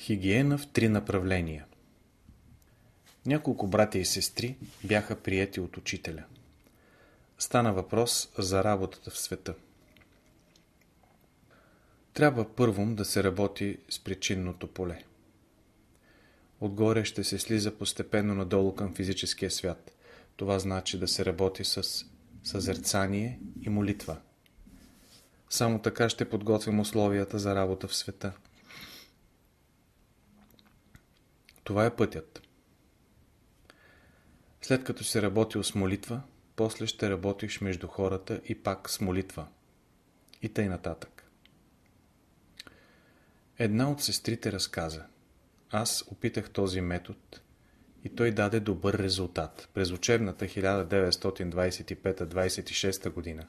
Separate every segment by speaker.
Speaker 1: Хигиена в три направления Няколко братя и сестри бяха приети от учителя. Стана въпрос за работата в света. Трябва първом да се работи с причинното поле. Отгоре ще се слиза постепенно надолу към физическия свят. Това значи да се работи с съзерцание и молитва. Само така ще подготвим условията за работа в света. Това е пътят. След като се работил с молитва, после ще работиш между хората и пак с молитва. И тъй нататък. Една от сестрите разказа. Аз опитах този метод и той даде добър резултат. През учебната 1925-26 година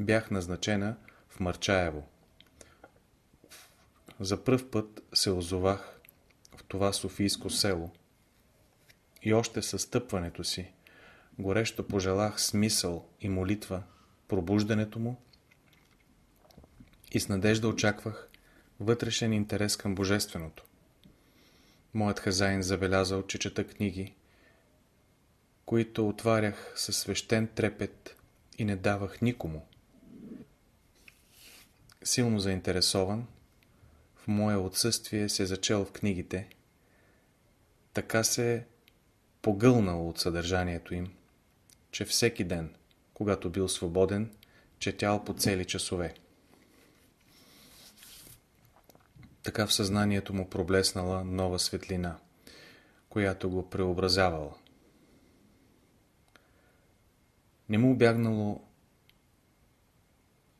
Speaker 1: бях назначена в Марчаево. За пръв път се озовах в това Софийско село и още със стъпването си горещо пожелах смисъл и молитва, пробуждането му и с надежда очаквах вътрешен интерес към Божественото. Моят хазайн забелязал, че чета книги, които отварях със свещен трепет и не давах никому. Силно заинтересован, в мое отсъствие се зачел в книгите, така се е погълнал от съдържанието им, че всеки ден, когато бил свободен, четял по цели часове. Така в съзнанието му проблеснала нова светлина, която го преобразявала. Не му обягнало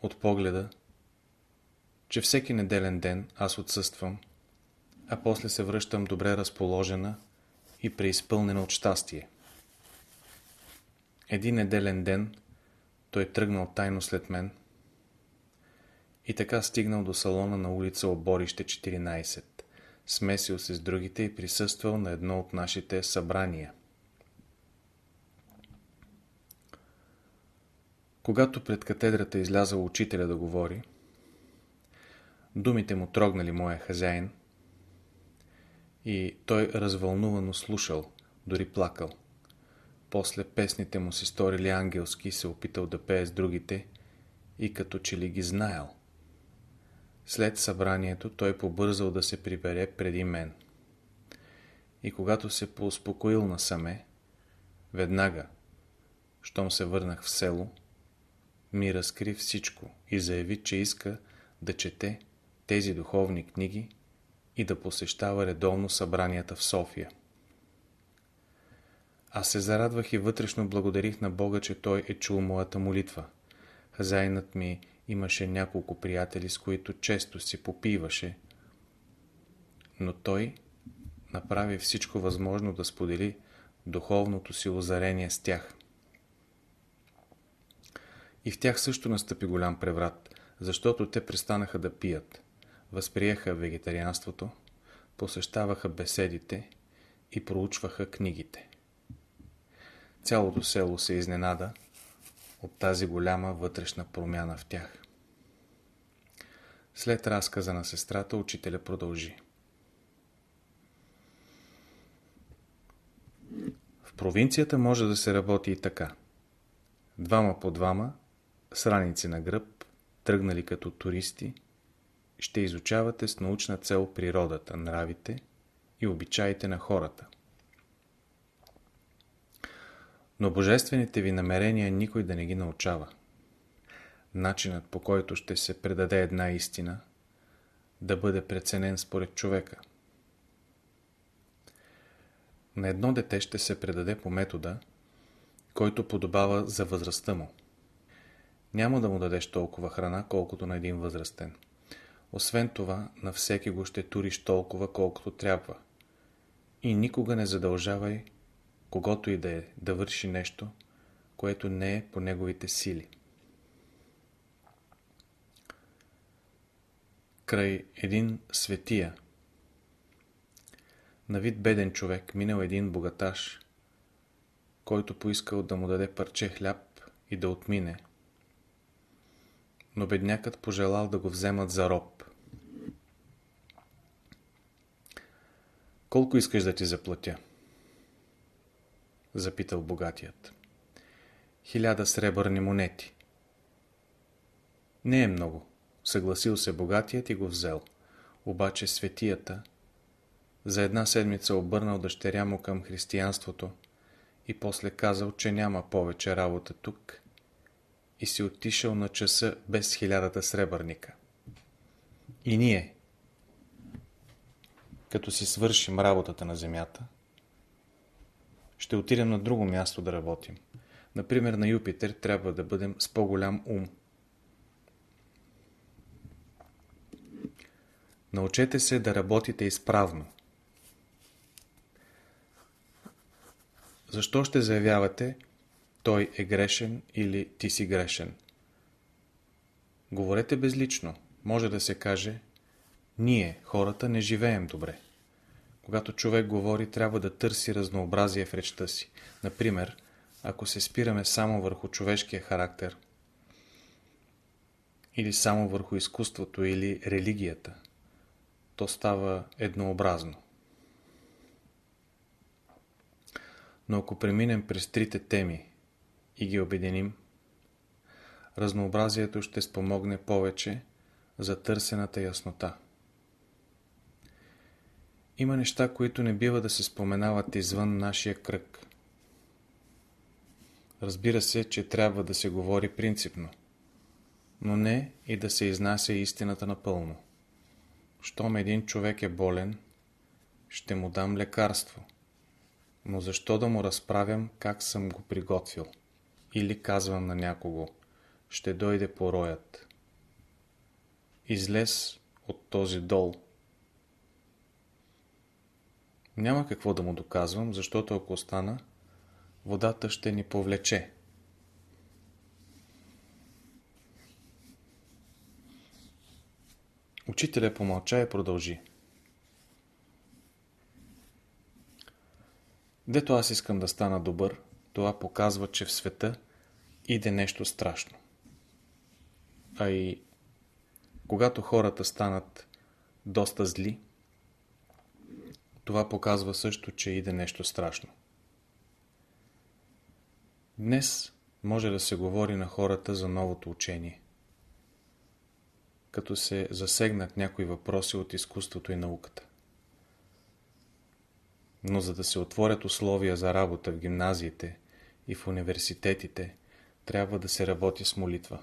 Speaker 1: от погледа, че всеки неделен ден аз отсъствам, а после се връщам добре разположена и преизпълнена от щастие. Един неделен ден той тръгнал тайно след мен и така стигнал до салона на улица Оборище 14, смесил се с другите и присъствал на едно от нашите събрания. Когато пред катедрата излязал учителя да говори, думите му трогнали моя хазяин – и той развълнувано слушал, дори плакал. После песните му се сторили ангелски, се опитал да пее с другите и като че ли ги знаел. След събранието той побързал да се прибере преди мен. И когато се поуспокоил насаме, веднага, щом се върнах в село, ми разкри всичко и заяви, че иска да чете тези духовни книги и да посещава редовно събранията в София. Аз се зарадвах и вътрешно благодарих на Бога, че Той е чул моята молитва. Хазайнат ми имаше няколко приятели, с които често си попиваше, но Той направи всичко възможно да сподели духовното си озарение с тях. И в тях също настъпи голям преврат, защото те престанаха да пият възприеха вегетарианството, посещаваха беседите и проучваха книгите. Цялото село се изненада от тази голяма вътрешна промяна в тях. След разказа на сестрата, учителя продължи. В провинцията може да се работи и така. Двама по двама, с раници на гръб, тръгнали като туристи, ще изучавате с научна цел природата, нравите и обичаите на хората. Но божествените ви намерения никой да не ги научава. Начинът по който ще се предаде една истина да бъде преценен според човека. На едно дете ще се предаде по метода, който подобава за възрастта му. Няма да му дадеш толкова храна, колкото на един възрастен. Освен това, на всеки го ще туриш толкова, колкото трябва. И никога не задължавай когото и да е да върши нещо, което не е по неговите сили. Край един светия, на вид беден човек, минал един богаташ, който поискал да му даде парче хляб и да отмине, но беднякът пожелал да го вземат за роб. Колко искаш да ти заплатя? Запитал богатият. Хиляда сребърни монети. Не е много. Съгласил се богатият и го взел. Обаче светията за една седмица обърнал дъщеря му към християнството и после казал, че няма повече работа тук и си отишъл на часа без хилядата сребърника. И ние, като си свършим работата на земята, ще отидем на друго място да работим. Например, на Юпитер трябва да бъдем с по-голям ум. Научете се да работите изправно. Защо ще заявявате той е грешен или ти си грешен? Говорете безлично. Може да се каже ние, хората, не живеем добре. Когато човек говори, трябва да търси разнообразие в речта си. Например, ако се спираме само върху човешкия характер, или само върху изкуството или религията, то става еднообразно. Но ако преминем през трите теми и ги обединим, разнообразието ще спомогне повече за търсената яснота. Има неща, които не бива да се споменават извън нашия кръг. Разбира се, че трябва да се говори принципно, но не и да се изнася истината напълно. Щом един човек е болен, ще му дам лекарство. Но защо да му разправям как съм го приготвил? Или казвам на някого, ще дойде пороят. Излез от този дол. Няма какво да му доказвам, защото ако остана, водата ще ни повлече. Учителя помълча и продължи. Дето аз искам да стана добър, това показва, че в света иде нещо страшно. А и когато хората станат доста зли, това показва също, че иде нещо страшно. Днес може да се говори на хората за новото учение. Като се засегнат някои въпроси от изкуството и науката. Но за да се отворят условия за работа в гимназиите и в университетите, трябва да се работи с молитва.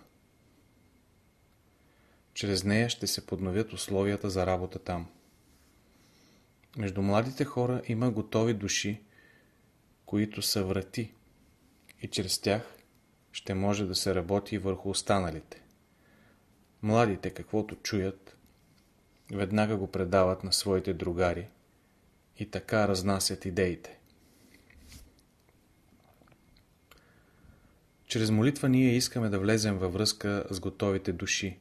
Speaker 1: Чрез нея ще се подновят условията за работа там. Между младите хора има готови души, които са врати и чрез тях ще може да се работи върху останалите. Младите, каквото чуят, веднага го предават на своите другари и така разнасят идеите. Чрез молитва ние искаме да влезем във връзка с готовите души,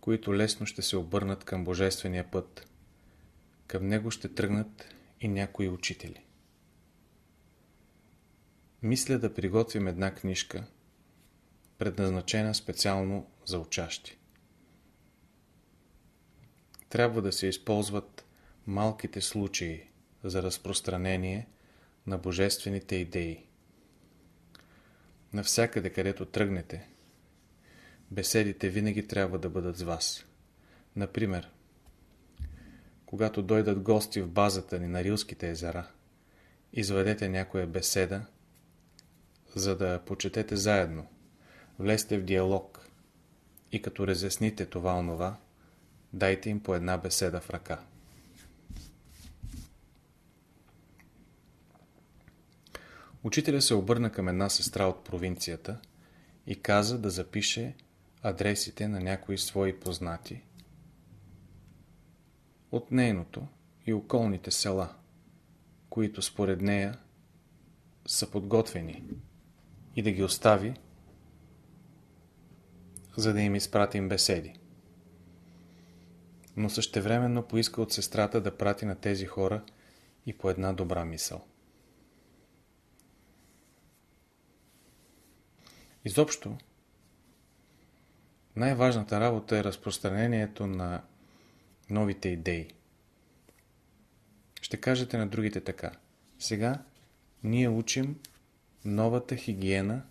Speaker 1: които лесно ще се обърнат към Божествения път. Към него ще тръгнат и някои учители. Мисля да приготвим една книжка, предназначена специално за учащи. Трябва да се използват малките случаи за разпространение на божествените идеи. Навсякъде, където тръгнете, беседите винаги трябва да бъдат с вас. Например, когато дойдат гости в базата ни на Рилските езера, изведете някоя беседа, за да почетете заедно. Влезте в диалог и като разясните това-онова, дайте им по една беседа в ръка. Учителя се обърна към една сестра от провинцията и каза да запише адресите на някои свои познати от нейното и околните села, които според нея са подготвени и да ги остави, за да им изпратим беседи. Но същевременно поиска от сестрата да прати на тези хора и по една добра мисъл. Изобщо, най-важната работа е разпространението на новите идеи. Ще кажете на другите така. Сега ние учим новата хигиена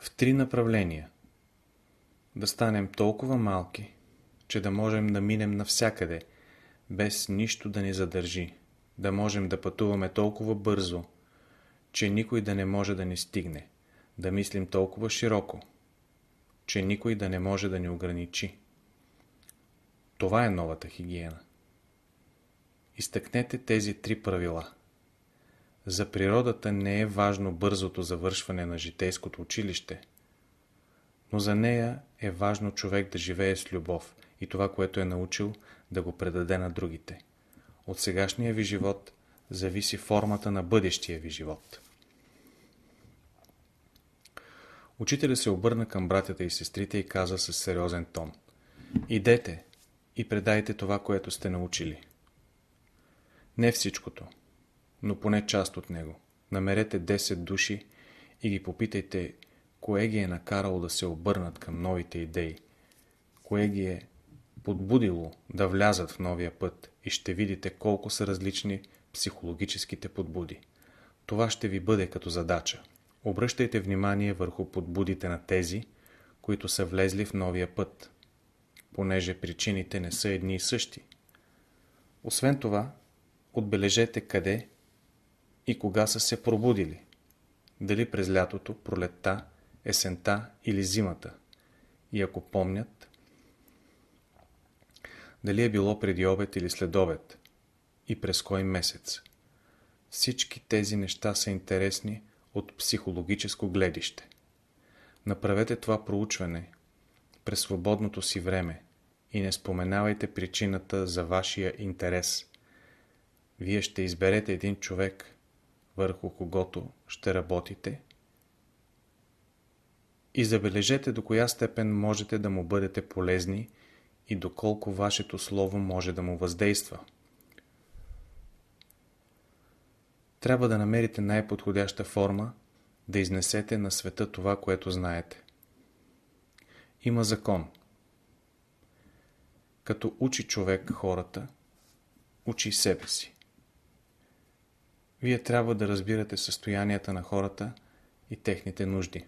Speaker 1: в три направления. Да станем толкова малки, че да можем да минем навсякъде, без нищо да ни задържи. Да можем да пътуваме толкова бързо, че никой да не може да ни стигне. Да мислим толкова широко, че никой да не може да ни ограничи. Това е новата хигиена. Изтъкнете тези три правила. За природата не е важно бързото завършване на житейското училище, но за нея е важно човек да живее с любов и това, което е научил, да го предаде на другите. От сегашния ви живот зависи формата на бъдещия ви живот. Учителя се обърна към братята и сестрите и каза с сериозен тон. Идете и предайте това, което сте научили. Не всичкото, но поне част от него. Намерете 10 души и ги попитайте, кое ги е накарало да се обърнат към новите идеи, кое ги е подбудило да влязат в новия път и ще видите колко са различни психологическите подбуди. Това ще ви бъде като задача. Обръщайте внимание върху подбудите на тези, които са влезли в новия път, понеже причините не са едни и същи. Освен това, отбележете къде и кога са се пробудили. Дали през лятото, пролетта, есента или зимата. И ако помнят, дали е било преди обед или след обед и през кой месец. Всички тези неща са интересни от психологическо гледище. Направете това проучване през свободното си време и не споменавайте причината за вашия интерес. Вие ще изберете един човек, върху когото ще работите и забележете до коя степен можете да му бъдете полезни и доколко вашето слово може да му въздейства. Трябва да намерите най-подходяща форма да изнесете на света това, което знаете. Има закон. Като учи човек хората, учи себе си. Вие трябва да разбирате състоянията на хората и техните нужди.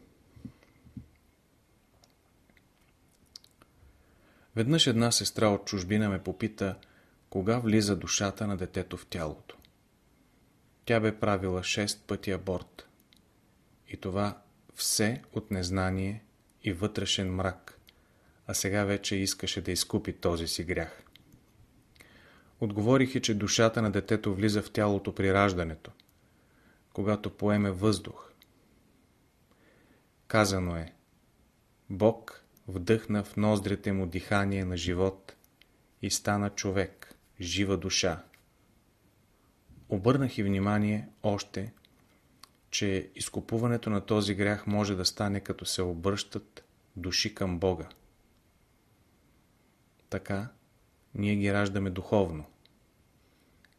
Speaker 1: Веднъж една сестра от чужбина ме попита, кога влиза душата на детето в тялото. Тя бе правила 6 пъти аборт. И това все от незнание и вътрешен мрак, а сега вече искаше да изкупи този си грях. Отговорих и, че душата на детето влиза в тялото при раждането, когато поеме въздух. Казано е, Бог вдъхна в ноздрите му дихание на живот и стана човек, жива душа. Обърнах и внимание още, че изкупуването на този грях може да стане като се обръщат души към Бога. Така, ние ги раждаме духовно.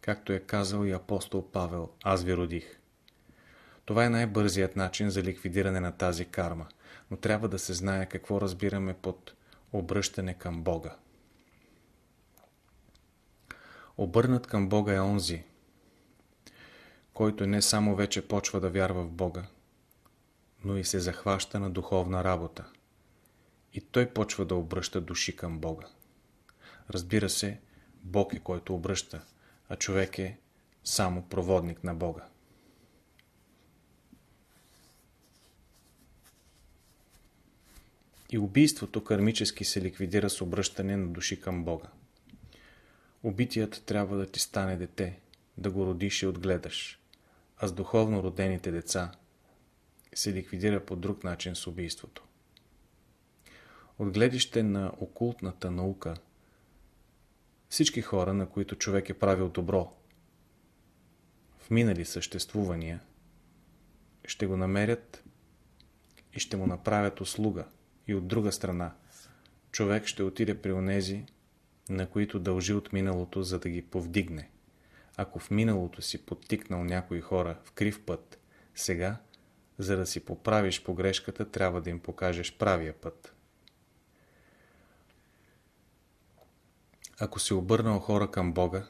Speaker 1: Както е казал и апостол Павел, аз ви родих. Това е най-бързият начин за ликвидиране на тази карма, но трябва да се знае какво разбираме под обръщане към Бога. Обърнат към Бога е онзи, който не само вече почва да вярва в Бога, но и се захваща на духовна работа. И той почва да обръща души към Бога. Разбира се, Бог е който обръща, а човек е само проводник на Бога. И убийството кармически се ликвидира с обръщане на души към Бога. Убитият трябва да ти стане дете, да го родиш и отгледаш, а с духовно родените деца се ликвидира по друг начин с убийството. От гледище на окултната наука – всички хора, на които човек е правил добро в минали съществувания, ще го намерят и ще му направят услуга. И от друга страна, човек ще отиде при онези, на които дължи от миналото, за да ги повдигне. Ако в миналото си подтикнал някои хора в крив път, сега, за да си поправиш погрешката, трябва да им покажеш правия път. Ако си обърнал хора към Бога,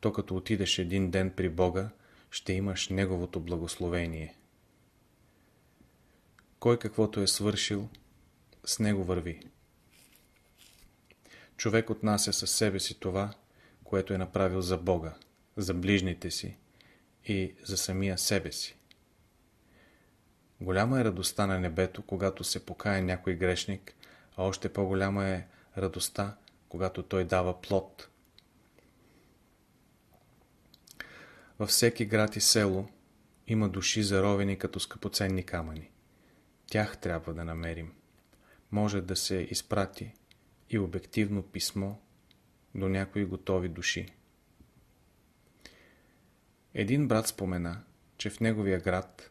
Speaker 1: то като отидеш един ден при Бога, ще имаш Неговото благословение. Кой каквото е свършил, с него върви. Човек отнася със себе си това, което е направил за Бога, за ближните си и за самия себе си. Голяма е радостта на небето, когато се покая някой грешник, а още по-голяма е радостта, когато той дава плод. Във всеки град и село има души заровени като скъпоценни камъни. Тях трябва да намерим. Може да се изпрати и обективно писмо до някои готови души. Един брат спомена, че в неговия град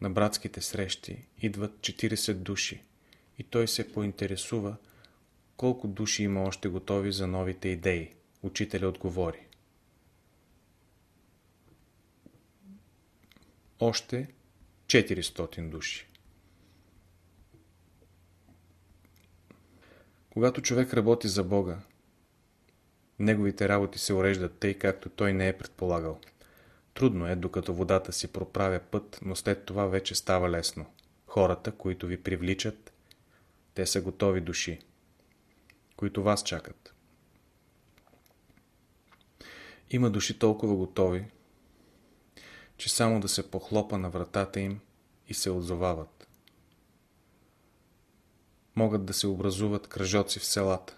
Speaker 1: на братските срещи идват 40 души и той се поинтересува колко души има още готови за новите идеи. Учителя отговори. Още 400 души. Когато човек работи за Бога, неговите работи се уреждат тъй, както той не е предполагал. Трудно е, докато водата си проправя път, но след това вече става лесно. Хората, които ви привличат, те са готови души, които вас чакат. Има души толкова готови, че само да се похлопа на вратата им и се отзовават. Могат да се образуват кръжоци в селата.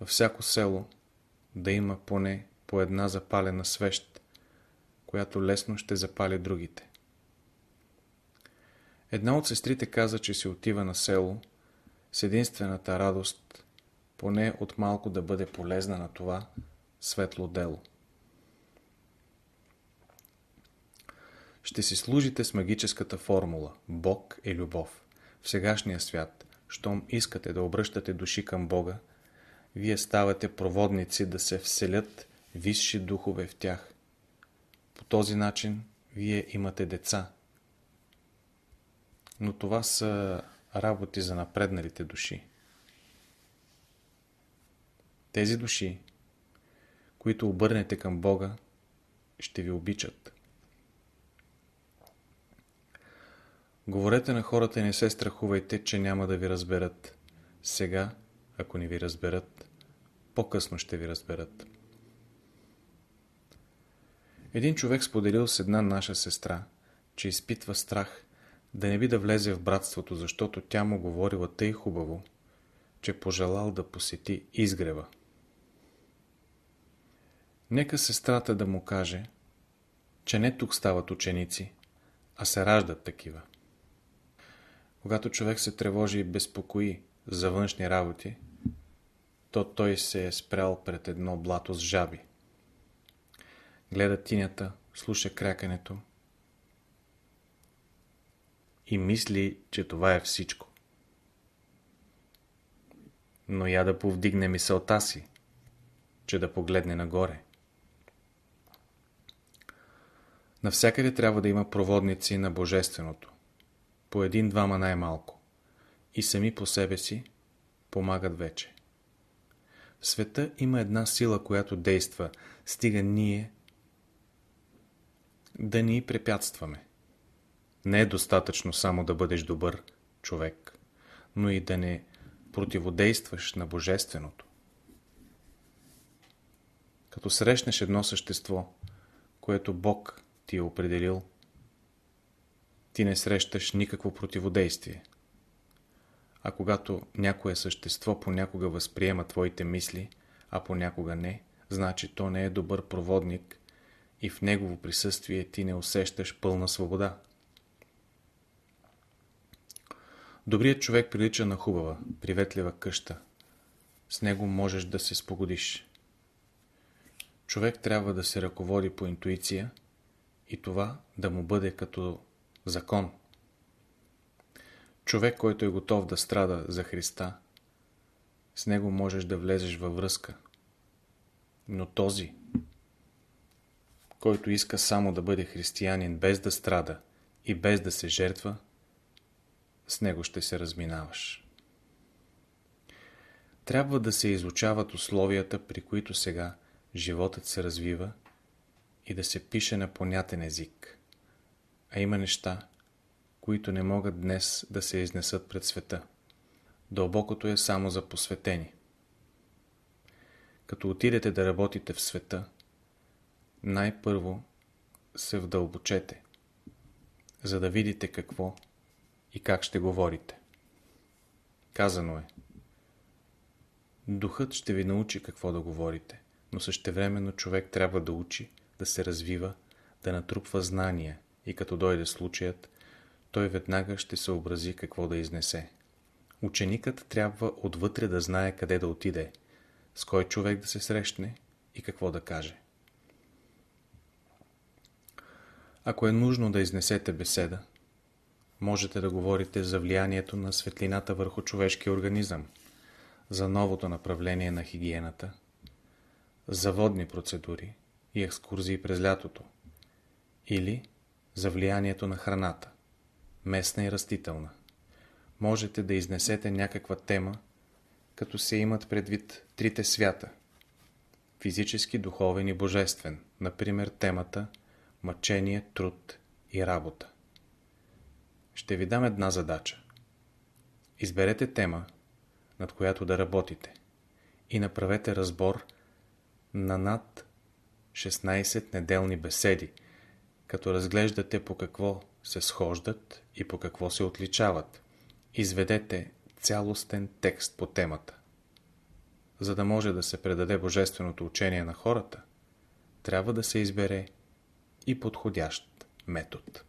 Speaker 1: Във всяко село да има поне по една запалена свещ, която лесно ще запали другите. Една от сестрите каза, че си отива на село с единствената радост, поне от малко да бъде полезна на това светло дело. Ще си служите с магическата формула Бог е любов. В сегашния свят, щом искате да обръщате души към Бога, вие ставате проводници да се вселят висши духове в тях. По този начин вие имате деца. Но това са работи за напредналите души. Тези души, които обърнете към Бога, ще ви обичат. Говорете на хората и не се страхувайте, че няма да ви разберат. Сега, ако не ви разберат, по-късно ще ви разберат. Един човек споделил с една наша сестра, че изпитва страх да не би да влезе в братството, защото тя му говорила тъй хубаво, че пожелал да посети изгрева. Нека сестрата да му каже, че не тук стават ученици, а се раждат такива. Когато човек се тревожи и безпокои за външни работи, то той се е спрял пред едно блато с жаби. Гледа тинята, слуша крякането и мисли, че това е всичко. Но я да повдигне мисълта си, че да погледне нагоре. Навсякъде трябва да има проводници на Божественото по един-двама най-малко, и сами по себе си помагат вече. В света има една сила, която действа, стига ние да ни препятстваме. Не е достатъчно само да бъдеш добър човек, но и да не противодействаш на Божественото. Като срещнеш едно същество, което Бог ти е определил, ти не срещаш никакво противодействие. А когато някое същество понякога възприема твоите мисли, а понякога не, значи то не е добър проводник и в негово присъствие ти не усещаш пълна свобода. Добрият човек прилича на хубава, приветлива къща. С него можеш да се спогодиш. Човек трябва да се ръководи по интуиция и това да му бъде като закон. Човек, който е готов да страда за Христа, с него можеш да влезеш във връзка. Но този, който иска само да бъде християнин без да страда и без да се жертва, с него ще се разминаваш. Трябва да се изучават условията, при които сега животът се развива и да се пише на понятен език. А има неща, които не могат днес да се изнесат пред света. Дълбокото е само за посветени. Като отидете да работите в света, най-първо се вдълбочете, за да видите какво и как ще говорите. Казано е. Духът ще ви научи какво да говорите, но същевременно човек трябва да учи, да се развива, да натрупва знания и като дойде случаят, той веднага ще се образи какво да изнесе. Ученикът трябва отвътре да знае къде да отиде, с кой човек да се срещне и какво да каже. Ако е нужно да изнесете беседа, можете да говорите за влиянието на светлината върху човешкия организъм, за новото направление на хигиената, за водни процедури и екскурзии през лятото, или за влиянието на храната, местна и растителна. Можете да изнесете някаква тема, като се имат предвид трите свята – физически, духовен и божествен, например темата мъчение, труд и работа. Ще ви дам една задача. Изберете тема, над която да работите и направете разбор на над 16 неделни беседи, като разглеждате по какво се схождат и по какво се отличават. Изведете цялостен текст по темата. За да може да се предаде божественото учение на хората, трябва да се избере и подходящ метод.